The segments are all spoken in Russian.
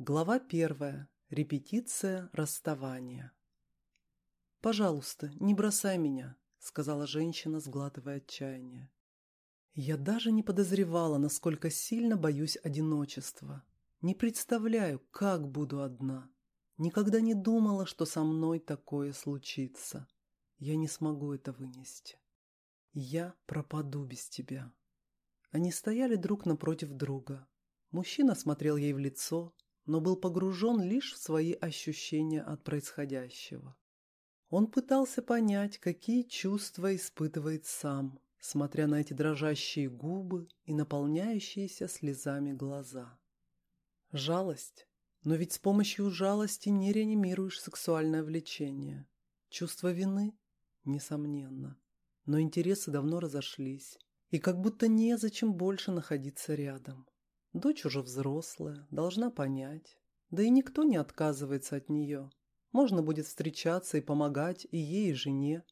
Глава первая. Репетиция расставания. «Пожалуйста, не бросай меня», — сказала женщина, сглатывая отчаяние. «Я даже не подозревала, насколько сильно боюсь одиночества. Не представляю, как буду одна. Никогда не думала, что со мной такое случится. Я не смогу это вынести. Я пропаду без тебя». Они стояли друг напротив друга. Мужчина смотрел ей в лицо, но был погружен лишь в свои ощущения от происходящего. Он пытался понять, какие чувства испытывает сам, смотря на эти дрожащие губы и наполняющиеся слезами глаза. Жалость. Но ведь с помощью жалости не реанимируешь сексуальное влечение. Чувство вины? Несомненно. Но интересы давно разошлись, и как будто незачем больше находиться рядом. Дочь уже взрослая, должна понять. Да и никто не отказывается от нее. Можно будет встречаться и помогать и ей, и жене.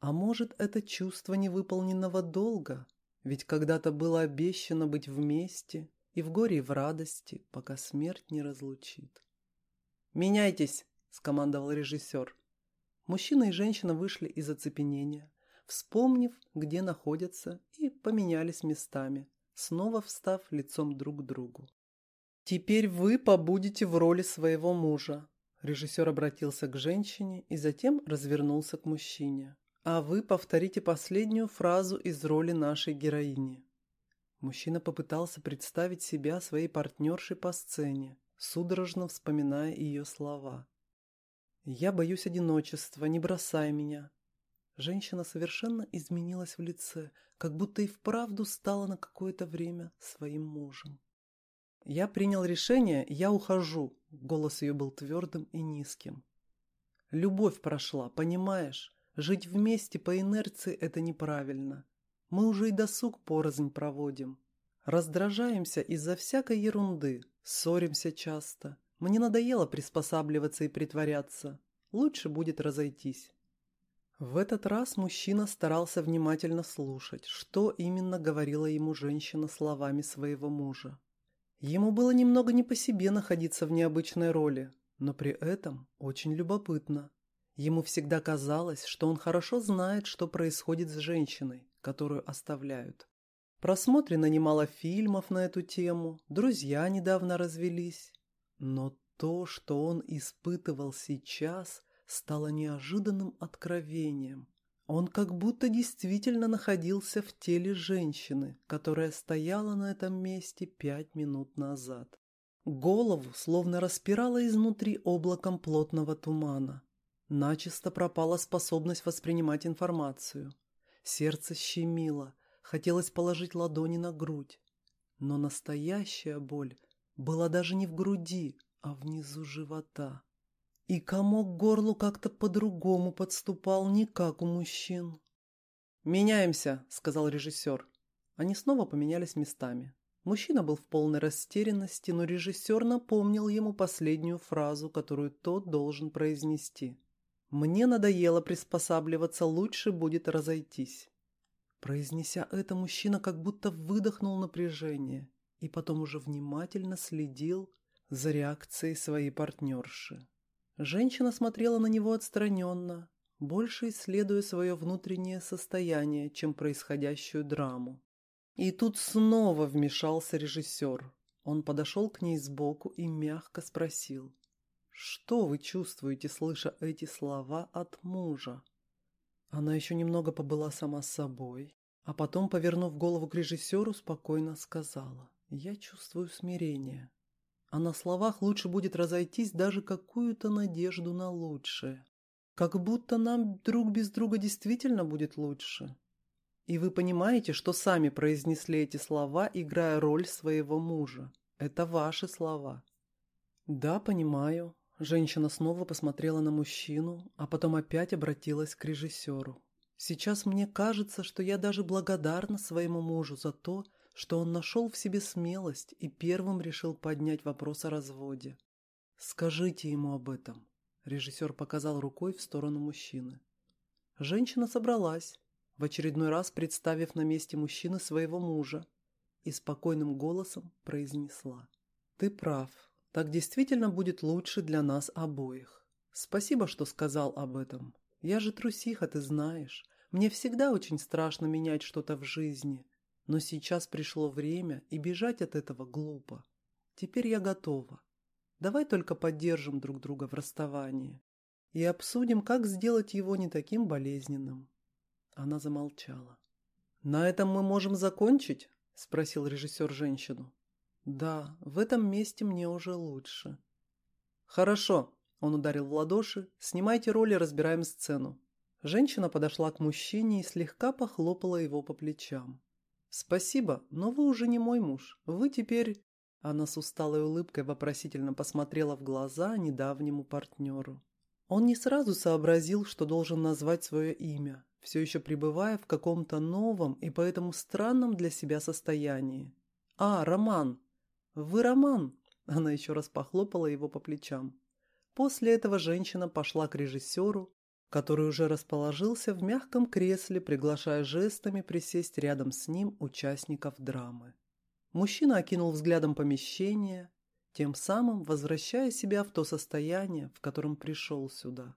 А может, это чувство невыполненного долга? Ведь когда-то было обещано быть вместе, и в горе, и в радости, пока смерть не разлучит. «Меняйтесь!» – скомандовал режиссер. Мужчина и женщина вышли из оцепенения, вспомнив, где находятся, и поменялись местами – снова встав лицом друг к другу. «Теперь вы побудете в роли своего мужа», – режиссер обратился к женщине и затем развернулся к мужчине. «А вы повторите последнюю фразу из роли нашей героини». Мужчина попытался представить себя своей партнершей по сцене, судорожно вспоминая ее слова. «Я боюсь одиночества, не бросай меня. Женщина совершенно изменилась в лице, как будто и вправду стала на какое-то время своим мужем. «Я принял решение, я ухожу», — голос ее был твердым и низким. «Любовь прошла, понимаешь? Жить вместе по инерции — это неправильно. Мы уже и досуг порознь проводим. Раздражаемся из-за всякой ерунды, ссоримся часто. Мне надоело приспосабливаться и притворяться. Лучше будет разойтись». В этот раз мужчина старался внимательно слушать, что именно говорила ему женщина словами своего мужа. Ему было немного не по себе находиться в необычной роли, но при этом очень любопытно. Ему всегда казалось, что он хорошо знает, что происходит с женщиной, которую оставляют. Просмотрено немало фильмов на эту тему, друзья недавно развелись. Но то, что он испытывал сейчас – стало неожиданным откровением. Он как будто действительно находился в теле женщины, которая стояла на этом месте пять минут назад. Голову словно распирало изнутри облаком плотного тумана. Начисто пропала способность воспринимать информацию. Сердце щемило, хотелось положить ладони на грудь. Но настоящая боль была даже не в груди, а внизу живота. И комок к горлу как-то по-другому подступал, не как у мужчин. «Меняемся», — сказал режиссер. Они снова поменялись местами. Мужчина был в полной растерянности, но режиссер напомнил ему последнюю фразу, которую тот должен произнести. «Мне надоело приспосабливаться, лучше будет разойтись». Произнеся это, мужчина как будто выдохнул напряжение и потом уже внимательно следил за реакцией своей партнерши. Женщина смотрела на него отстраненно, больше исследуя свое внутреннее состояние, чем происходящую драму. И тут снова вмешался режиссер. Он подошел к ней сбоку и мягко спросил. «Что вы чувствуете, слыша эти слова от мужа?» Она еще немного побыла сама с собой, а потом, повернув голову к режиссеру, спокойно сказала. «Я чувствую смирение а на словах лучше будет разойтись даже какую-то надежду на лучшее. Как будто нам друг без друга действительно будет лучше. И вы понимаете, что сами произнесли эти слова, играя роль своего мужа. Это ваши слова. Да, понимаю. Женщина снова посмотрела на мужчину, а потом опять обратилась к режиссеру. Сейчас мне кажется, что я даже благодарна своему мужу за то, что он нашел в себе смелость и первым решил поднять вопрос о разводе. «Скажите ему об этом», – режиссер показал рукой в сторону мужчины. Женщина собралась, в очередной раз представив на месте мужчины своего мужа, и спокойным голосом произнесла. «Ты прав, Так действительно будет лучше для нас обоих. Спасибо, что сказал об этом. Я же трусиха, ты знаешь. Мне всегда очень страшно менять что-то в жизни. Но сейчас пришло время, и бежать от этого глупо. Теперь я готова. Давай только поддержим друг друга в расставании и обсудим, как сделать его не таким болезненным. Она замолчала. «На этом мы можем закончить?» – спросил режиссер женщину. «Да, в этом месте мне уже лучше». «Хорошо», – он ударил в ладоши. «Снимайте роли, разбираем сцену». Женщина подошла к мужчине и слегка похлопала его по плечам. «Спасибо, но вы уже не мой муж. Вы теперь...» Она с усталой улыбкой вопросительно посмотрела в глаза недавнему партнеру. Он не сразу сообразил, что должен назвать свое имя, все еще пребывая в каком-то новом и поэтому странном для себя состоянии. «А, Роман! Вы Роман!» Она еще раз похлопала его по плечам. После этого женщина пошла к режиссеру, который уже расположился в мягком кресле, приглашая жестами присесть рядом с ним участников драмы. Мужчина окинул взглядом помещение, тем самым возвращая себя в то состояние, в котором пришел сюда.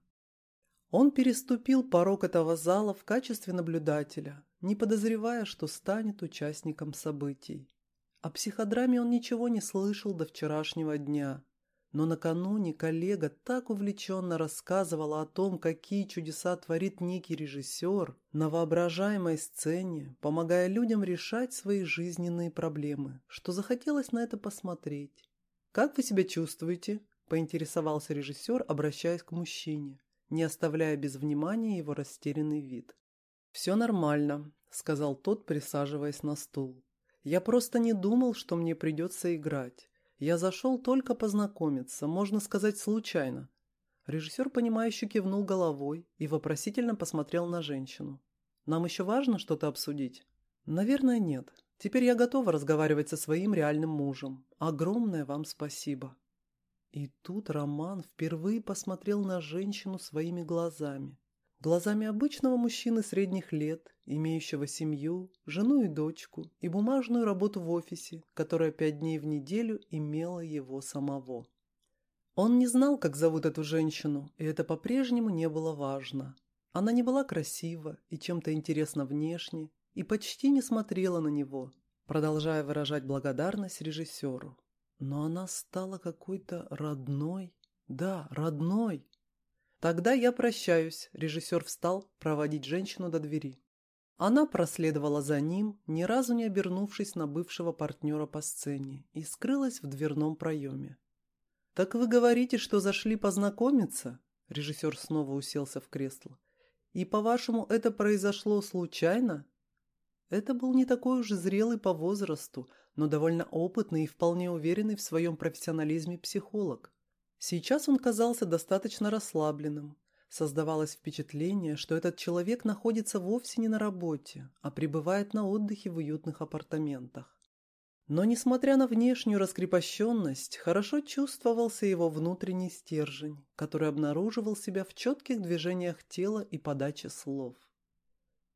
Он переступил порог этого зала в качестве наблюдателя, не подозревая, что станет участником событий. О психодраме он ничего не слышал до вчерашнего дня, но накануне коллега так увлеченно рассказывала о том, какие чудеса творит некий режиссер на воображаемой сцене, помогая людям решать свои жизненные проблемы, что захотелось на это посмотреть. «Как вы себя чувствуете?» – поинтересовался режиссер, обращаясь к мужчине, не оставляя без внимания его растерянный вид. «Все нормально», – сказал тот, присаживаясь на стул. «Я просто не думал, что мне придется играть. Я зашел только познакомиться, можно сказать, случайно». Режиссер, понимающе кивнул головой и вопросительно посмотрел на женщину. «Нам еще важно что-то обсудить?» «Наверное, нет. Теперь я готова разговаривать со своим реальным мужем. Огромное вам спасибо. И тут Роман впервые посмотрел на женщину своими глазами. Глазами обычного мужчины средних лет, имеющего семью, жену и дочку, и бумажную работу в офисе, которая пять дней в неделю имела его самого. Он не знал, как зовут эту женщину, и это по-прежнему не было важно. Она не была красива и чем-то интересна внешне, и почти не смотрела на него, продолжая выражать благодарность режиссеру. Но она стала какой-то родной. Да, родной. Тогда я прощаюсь. Режиссер встал проводить женщину до двери. Она проследовала за ним, ни разу не обернувшись на бывшего партнера по сцене, и скрылась в дверном проеме. «Так вы говорите, что зашли познакомиться?» Режиссер снова уселся в кресло. «И, по-вашему, это произошло случайно?» Это был не такой уж зрелый по возрасту, но довольно опытный и вполне уверенный в своем профессионализме психолог. Сейчас он казался достаточно расслабленным. Создавалось впечатление, что этот человек находится вовсе не на работе, а пребывает на отдыхе в уютных апартаментах. Но, несмотря на внешнюю раскрепощенность, хорошо чувствовался его внутренний стержень, который обнаруживал себя в четких движениях тела и подаче слов.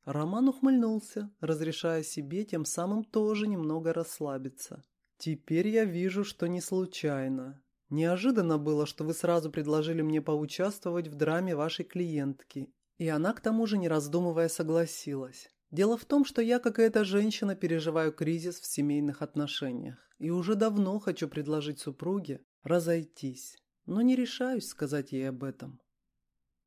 Роман ухмыльнулся, разрешая себе тем самым тоже немного расслабиться. «Теперь я вижу, что не случайно. Неожиданно было, что вы сразу предложили мне поучаствовать в драме вашей клиентки, и она к тому же, не раздумывая, согласилась. Дело в том, что я, как и эта женщина, переживаю кризис в семейных отношениях, и уже давно хочу предложить супруге разойтись, но не решаюсь сказать ей об этом».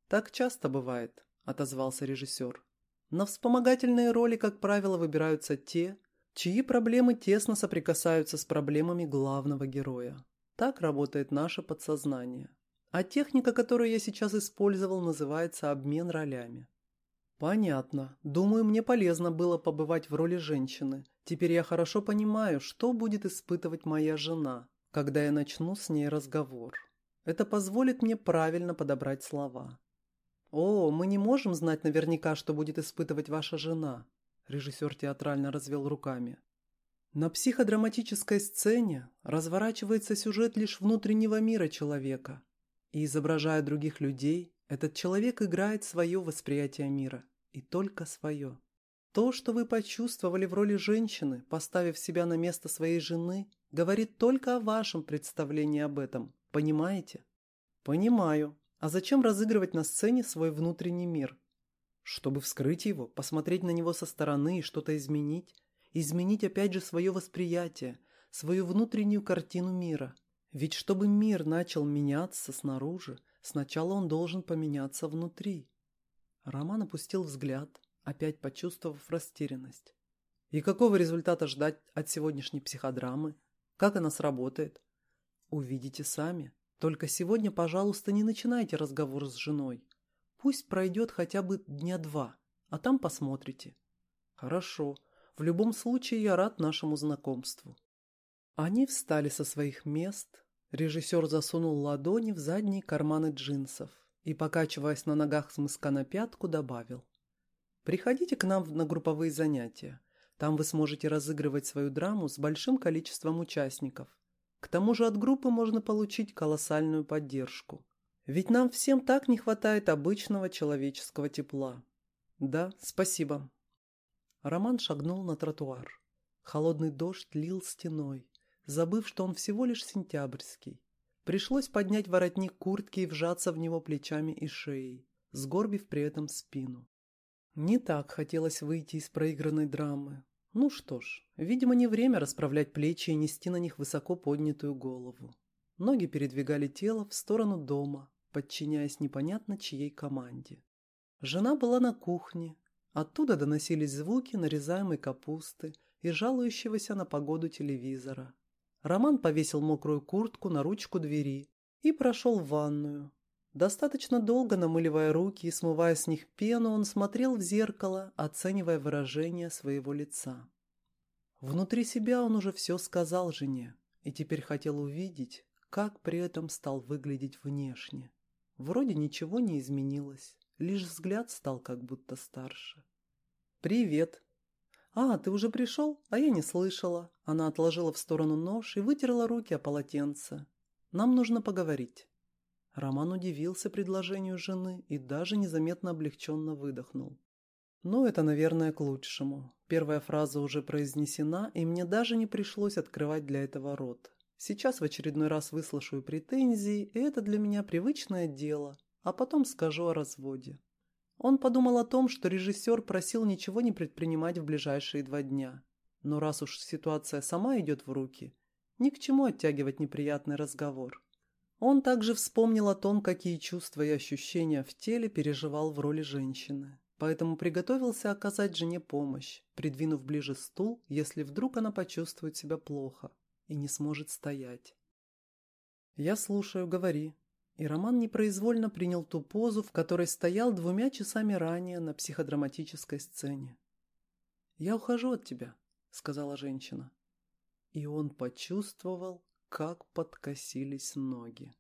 «Так часто бывает», — отозвался режиссер. На вспомогательные роли, как правило, выбираются те, чьи проблемы тесно соприкасаются с проблемами главного героя. Так работает наше подсознание. А техника, которую я сейчас использовал, называется обмен ролями. Понятно. Думаю, мне полезно было побывать в роли женщины. Теперь я хорошо понимаю, что будет испытывать моя жена, когда я начну с ней разговор. Это позволит мне правильно подобрать слова. «О, мы не можем знать наверняка, что будет испытывать ваша жена», режиссер театрально развел руками. На психодраматической сцене разворачивается сюжет лишь внутреннего мира человека, и, изображая других людей, этот человек играет свое восприятие мира, и только свое. То, что вы почувствовали в роли женщины, поставив себя на место своей жены, говорит только о вашем представлении об этом. Понимаете? Понимаю. А зачем разыгрывать на сцене свой внутренний мир? Чтобы вскрыть его, посмотреть на него со стороны и что-то изменить. Изменить опять же свое восприятие, свою внутреннюю картину мира. Ведь чтобы мир начал меняться снаружи, сначала он должен поменяться внутри. Роман опустил взгляд, опять почувствовав растерянность. И какого результата ждать от сегодняшней психодрамы? Как она сработает? Увидите сами. Только сегодня, пожалуйста, не начинайте разговор с женой. Пусть пройдет хотя бы дня два, а там посмотрите. Хорошо. В любом случае я рад нашему знакомству. Они встали со своих мест. Режиссер засунул ладони в задние карманы джинсов и, покачиваясь на ногах с мыска на пятку, добавил. «Приходите к нам на групповые занятия. Там вы сможете разыгрывать свою драму с большим количеством участников. К тому же от группы можно получить колоссальную поддержку. Ведь нам всем так не хватает обычного человеческого тепла. Да, спасибо. Роман шагнул на тротуар. Холодный дождь лил стеной, забыв, что он всего лишь сентябрьский. Пришлось поднять воротник куртки и вжаться в него плечами и шеей, сгорбив при этом спину. Не так хотелось выйти из проигранной драмы. Ну что ж, видимо, не время расправлять плечи и нести на них высоко поднятую голову. Ноги передвигали тело в сторону дома, подчиняясь непонятно чьей команде. Жена была на кухне. Оттуда доносились звуки нарезаемой капусты и жалующегося на погоду телевизора. Роман повесил мокрую куртку на ручку двери и прошел в ванную. Достаточно долго намыливая руки и смывая с них пену, он смотрел в зеркало, оценивая выражение своего лица. Внутри себя он уже все сказал жене и теперь хотел увидеть, как при этом стал выглядеть внешне. Вроде ничего не изменилось, лишь взгляд стал как будто старше. «Привет!» «А, ты уже пришел? А я не слышала». Она отложила в сторону нож и вытерла руки о полотенце. «Нам нужно поговорить». Роман удивился предложению жены и даже незаметно облегченно выдохнул. «Ну, это, наверное, к лучшему. Первая фраза уже произнесена, и мне даже не пришлось открывать для этого рот. Сейчас в очередной раз выслушаю претензии, и это для меня привычное дело, а потом скажу о разводе. Он подумал о том, что режиссер просил ничего не предпринимать в ближайшие два дня. Но раз уж ситуация сама идет в руки, ни к чему оттягивать неприятный разговор. Он также вспомнил о том, какие чувства и ощущения в теле переживал в роли женщины. Поэтому приготовился оказать жене помощь, придвинув ближе стул, если вдруг она почувствует себя плохо и не сможет стоять. «Я слушаю, говори». И Роман непроизвольно принял ту позу, в которой стоял двумя часами ранее на психодраматической сцене. «Я ухожу от тебя», — сказала женщина. И он почувствовал, как подкосились ноги.